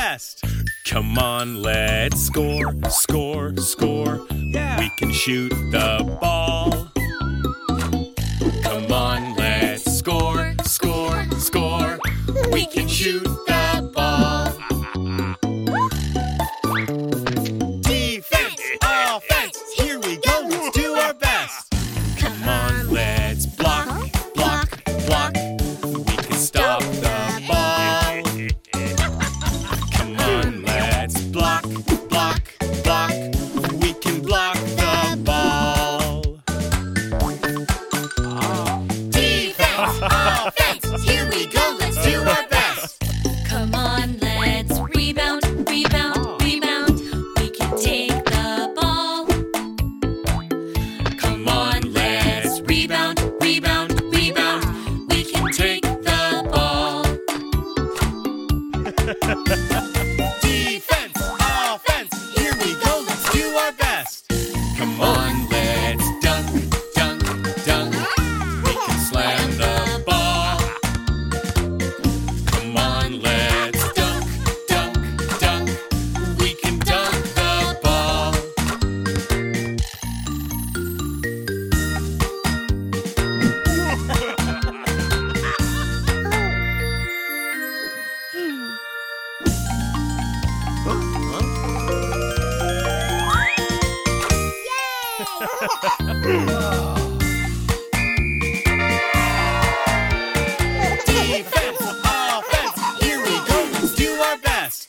best. Come on, let's score, score, score. Yeah. We can shoot the ball. Come on, let's score, score, score. We can shoot the oh. Defense, offense, here we go. Let's do our best.